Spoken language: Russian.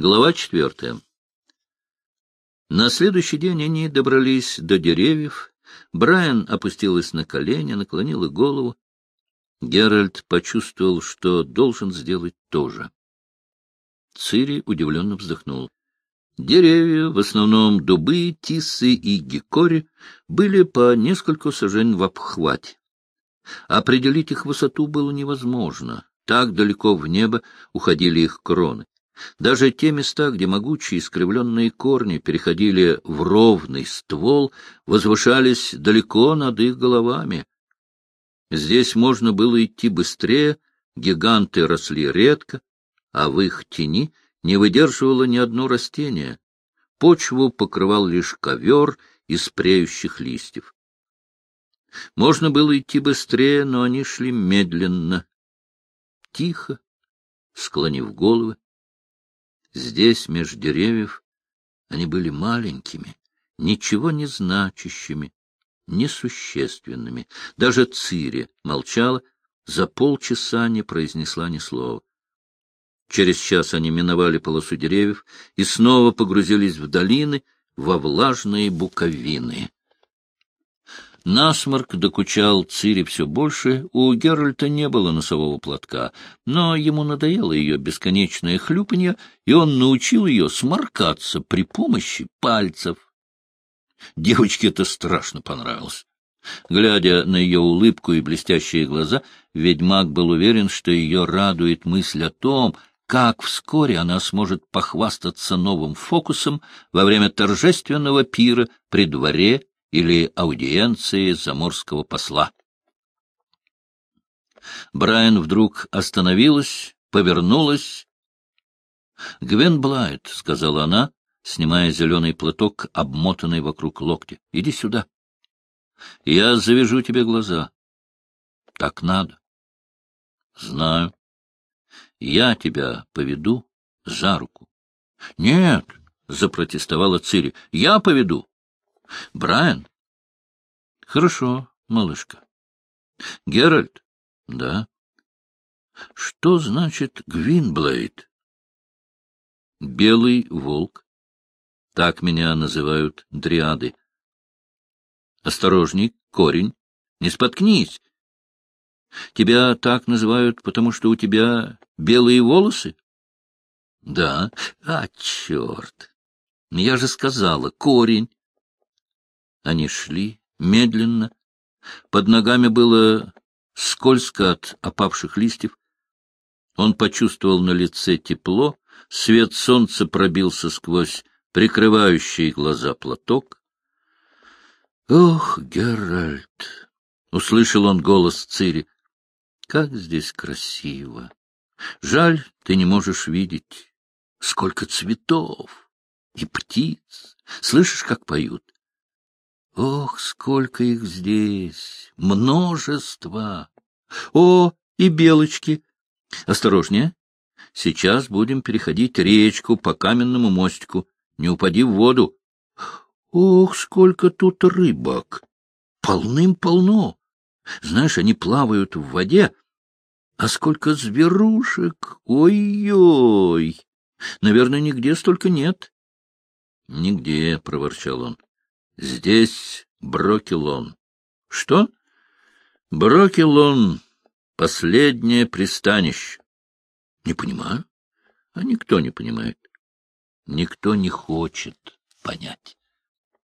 Глава четвертая. На следующий день они добрались до деревьев. Брайан опустилась на колени, наклонила голову. Геральт почувствовал, что должен сделать то же. Цири удивленно вздохнул. Деревья, в основном дубы, тисы и гекори, были по нескольку сажень в обхвате. Определить их высоту было невозможно. Так далеко в небо уходили их кроны. Даже те места, где могучие искривленные корни переходили в ровный ствол, возвышались далеко над их головами. Здесь можно было идти быстрее, гиганты росли редко, а в их тени не выдерживало ни одно растение. Почву покрывал лишь ковер из преющих листьев. Можно было идти быстрее, но они шли медленно, тихо, склонив головы. Здесь, меж деревьев, они были маленькими, ничего не значащими, несущественными. Даже Цири молчала, за полчаса не произнесла ни слова. Через час они миновали полосу деревьев и снова погрузились в долины, во влажные буковины. Насморк докучал Цири все больше, у Геральта не было носового платка, но ему надоело ее бесконечное хлюпанье, и он научил ее сморкаться при помощи пальцев. Девочке это страшно понравилось. Глядя на ее улыбку и блестящие глаза, ведьмак был уверен, что ее радует мысль о том, как вскоре она сможет похвастаться новым фокусом во время торжественного пира при дворе или аудиенции заморского посла. Брайан вдруг остановилась, повернулась. — Гвен Блайт, — сказала она, снимая зеленый платок, обмотанный вокруг локтя, — иди сюда. Я завяжу тебе глаза. Так надо. Знаю. Я тебя поведу за руку. Нет, — запротестовала Цири, — я поведу. — Брайан? — Хорошо, малышка. — Геральт? — Да. — Что значит Гвинблейд? — Белый волк. Так меня называют дриады. — Осторожней, корень. Не споткнись. Тебя так называют, потому что у тебя белые волосы? — Да. А, черт! Я же сказала, корень. Они шли медленно. Под ногами было скользко от опавших листьев. Он почувствовал на лице тепло, свет солнца пробился сквозь прикрывающий глаза платок. «Ох, Геральт!» — услышал он голос Цири. «Как здесь красиво! Жаль, ты не можешь видеть, сколько цветов и птиц. Слышишь, как поют? Ох, сколько их здесь! Множество! О, и белочки! Осторожнее! Сейчас будем переходить речку по каменному мостику. Не упади в воду. Ох, сколько тут рыбок! Полным-полно! Знаешь, они плавают в воде. А сколько зверушек! Ой-ой! Наверное, нигде столько нет. — Нигде, — проворчал он. Здесь Брокелон. Что? Брокелон — последнее пристанище. Не понимаю. А никто не понимает. Никто не хочет понять.